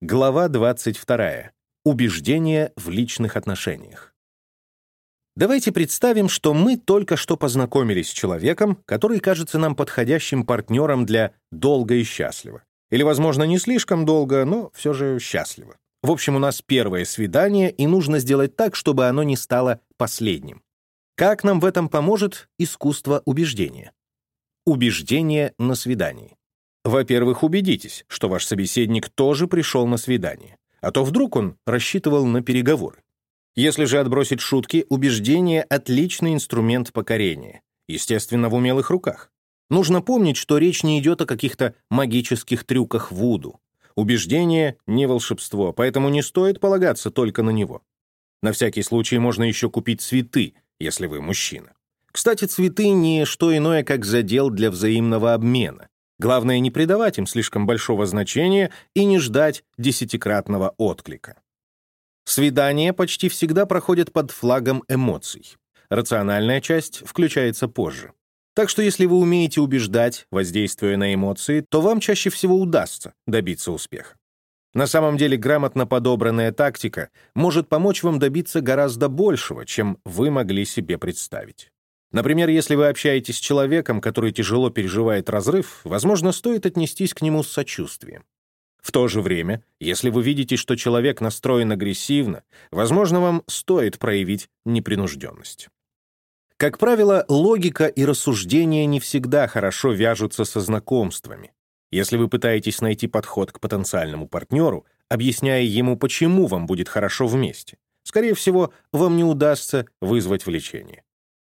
Глава 22. Убеждения в личных отношениях. Давайте представим, что мы только что познакомились с человеком, который кажется нам подходящим партнером для долго и счастливо. Или, возможно, не слишком долго, но все же счастливо. В общем, у нас первое свидание, и нужно сделать так, чтобы оно не стало последним. Как нам в этом поможет искусство убеждения? Убеждение на свидании. Во-первых, убедитесь, что ваш собеседник тоже пришел на свидание, а то вдруг он рассчитывал на переговоры. Если же отбросить шутки, убеждение — отличный инструмент покорения, естественно, в умелых руках. Нужно помнить, что речь не идет о каких-то магических трюках Вуду. Убеждение — не волшебство, поэтому не стоит полагаться только на него. На всякий случай можно еще купить цветы, если вы мужчина. Кстати, цветы — не что иное, как задел для взаимного обмена. Главное не придавать им слишком большого значения и не ждать десятикратного отклика. Свидания почти всегда проходят под флагом эмоций. Рациональная часть включается позже. Так что если вы умеете убеждать, воздействуя на эмоции, то вам чаще всего удастся добиться успеха. На самом деле грамотно подобранная тактика может помочь вам добиться гораздо большего, чем вы могли себе представить. Например, если вы общаетесь с человеком, который тяжело переживает разрыв, возможно, стоит отнестись к нему с сочувствием. В то же время, если вы видите, что человек настроен агрессивно, возможно, вам стоит проявить непринужденность. Как правило, логика и рассуждения не всегда хорошо вяжутся со знакомствами. Если вы пытаетесь найти подход к потенциальному партнеру, объясняя ему, почему вам будет хорошо вместе, скорее всего, вам не удастся вызвать влечение.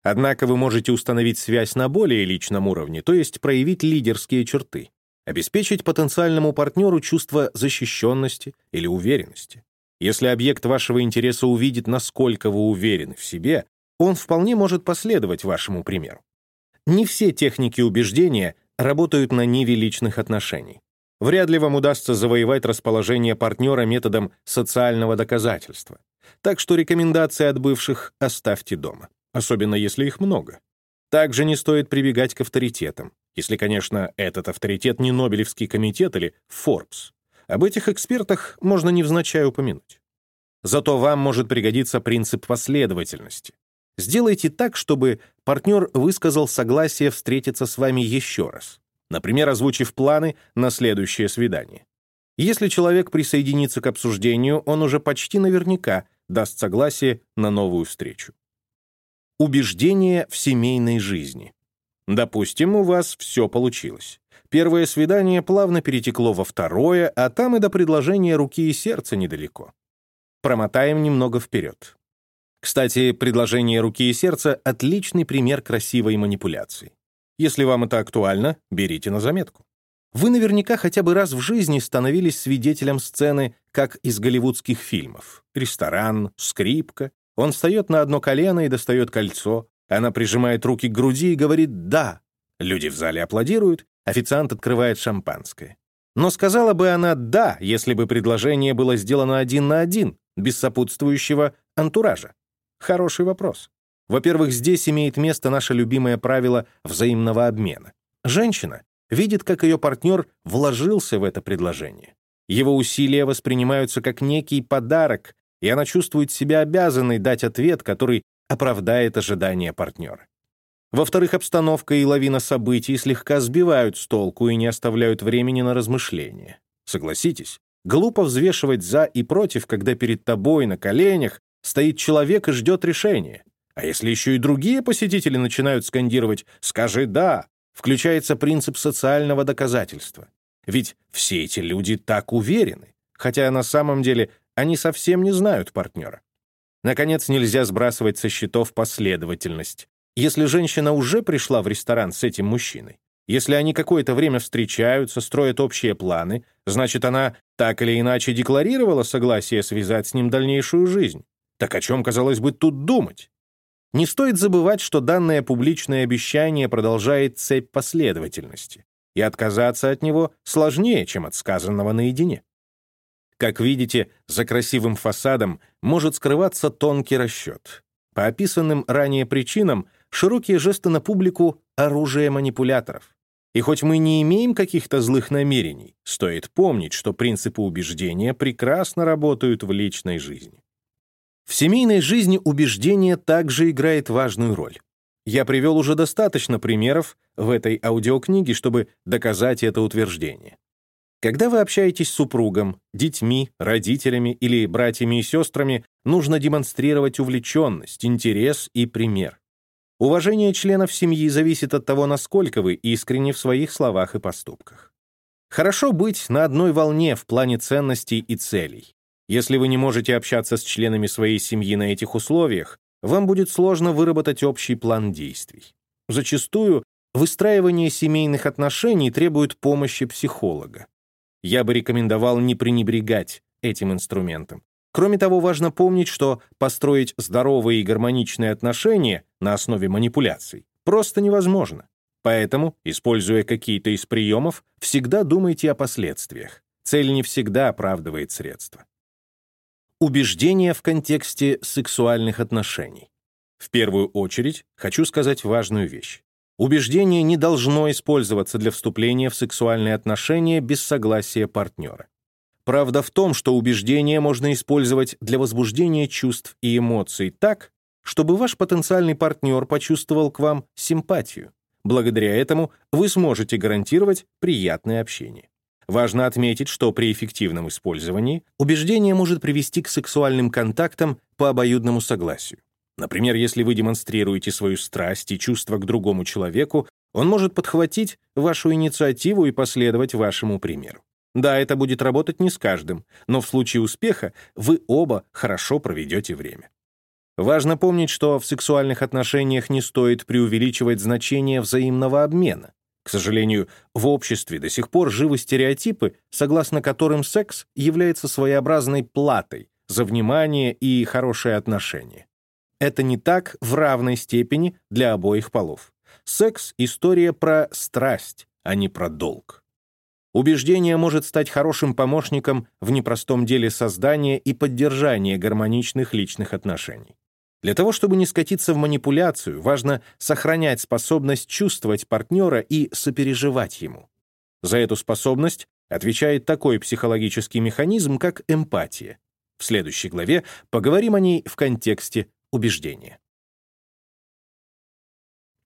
Однако вы можете установить связь на более личном уровне, то есть проявить лидерские черты, обеспечить потенциальному партнеру чувство защищенности или уверенности. Если объект вашего интереса увидит, насколько вы уверены в себе, он вполне может последовать вашему примеру. Не все техники убеждения работают на ниве личных отношений. Вряд ли вам удастся завоевать расположение партнера методом социального доказательства. Так что рекомендации от бывших оставьте дома особенно если их много. Также не стоит прибегать к авторитетам, если, конечно, этот авторитет не Нобелевский комитет или Forbes. Об этих экспертах можно невзначай упомянуть. Зато вам может пригодиться принцип последовательности. Сделайте так, чтобы партнер высказал согласие встретиться с вами еще раз, например, озвучив планы на следующее свидание. Если человек присоединится к обсуждению, он уже почти наверняка даст согласие на новую встречу. Убеждения в семейной жизни. Допустим, у вас все получилось. Первое свидание плавно перетекло во второе, а там и до предложения руки и сердца недалеко. Промотаем немного вперед. Кстати, предложение руки и сердца — отличный пример красивой манипуляции. Если вам это актуально, берите на заметку. Вы наверняка хотя бы раз в жизни становились свидетелем сцены, как из голливудских фильмов. Ресторан, скрипка, он встает на одно колено и достает кольцо. Она прижимает руки к груди и говорит «да». Люди в зале аплодируют, официант открывает шампанское. Но сказала бы она «да», если бы предложение было сделано один на один, без сопутствующего антуража. Хороший вопрос. Во-первых, здесь имеет место наше любимое правило взаимного обмена. Женщина видит, как ее партнер вложился в это предложение. Его усилия воспринимаются как некий подарок, и она чувствует себя обязанной дать ответ, который оправдает ожидания партнера. Во-вторых, обстановка и лавина событий слегка сбивают с толку и не оставляют времени на размышления. Согласитесь, глупо взвешивать «за» и «против», когда перед тобой на коленях стоит человек и ждет решения. А если еще и другие посетители начинают скандировать «скажи «да», включается принцип социального доказательства. Ведь все эти люди так уверены, хотя на самом деле они совсем не знают партнера. Наконец, нельзя сбрасывать со счетов последовательность. Если женщина уже пришла в ресторан с этим мужчиной, если они какое-то время встречаются, строят общие планы, значит, она так или иначе декларировала согласие связать с ним дальнейшую жизнь. Так о чем, казалось бы, тут думать? Не стоит забывать, что данное публичное обещание продолжает цепь последовательности, и отказаться от него сложнее, чем от сказанного наедине. Как видите, за красивым фасадом может скрываться тонкий расчет. По описанным ранее причинам, широкие жесты на публику — оружие манипуляторов. И хоть мы не имеем каких-то злых намерений, стоит помнить, что принципы убеждения прекрасно работают в личной жизни. В семейной жизни убеждение также играет важную роль. Я привел уже достаточно примеров в этой аудиокниге, чтобы доказать это утверждение. Когда вы общаетесь с супругом, детьми, родителями или братьями и сестрами, нужно демонстрировать увлеченность, интерес и пример. Уважение членов семьи зависит от того, насколько вы искренни в своих словах и поступках. Хорошо быть на одной волне в плане ценностей и целей. Если вы не можете общаться с членами своей семьи на этих условиях, вам будет сложно выработать общий план действий. Зачастую выстраивание семейных отношений требует помощи психолога. Я бы рекомендовал не пренебрегать этим инструментом. Кроме того, важно помнить, что построить здоровые и гармоничные отношения на основе манипуляций просто невозможно. Поэтому, используя какие-то из приемов, всегда думайте о последствиях. Цель не всегда оправдывает средства. Убеждения в контексте сексуальных отношений. В первую очередь хочу сказать важную вещь. Убеждение не должно использоваться для вступления в сексуальные отношения без согласия партнера. Правда в том, что убеждение можно использовать для возбуждения чувств и эмоций так, чтобы ваш потенциальный партнер почувствовал к вам симпатию. Благодаря этому вы сможете гарантировать приятное общение. Важно отметить, что при эффективном использовании убеждение может привести к сексуальным контактам по обоюдному согласию. Например, если вы демонстрируете свою страсть и чувство к другому человеку, он может подхватить вашу инициативу и последовать вашему примеру. Да, это будет работать не с каждым, но в случае успеха вы оба хорошо проведете время. Важно помнить, что в сексуальных отношениях не стоит преувеличивать значение взаимного обмена. К сожалению, в обществе до сих пор живы стереотипы, согласно которым секс является своеобразной платой за внимание и хорошие отношения. Это не так в равной степени для обоих полов. Секс — история про страсть, а не про долг. Убеждение может стать хорошим помощником в непростом деле создания и поддержания гармоничных личных отношений. Для того, чтобы не скатиться в манипуляцию, важно сохранять способность чувствовать партнера и сопереживать ему. За эту способность отвечает такой психологический механизм, как эмпатия. В следующей главе поговорим о ней в контексте убеждения.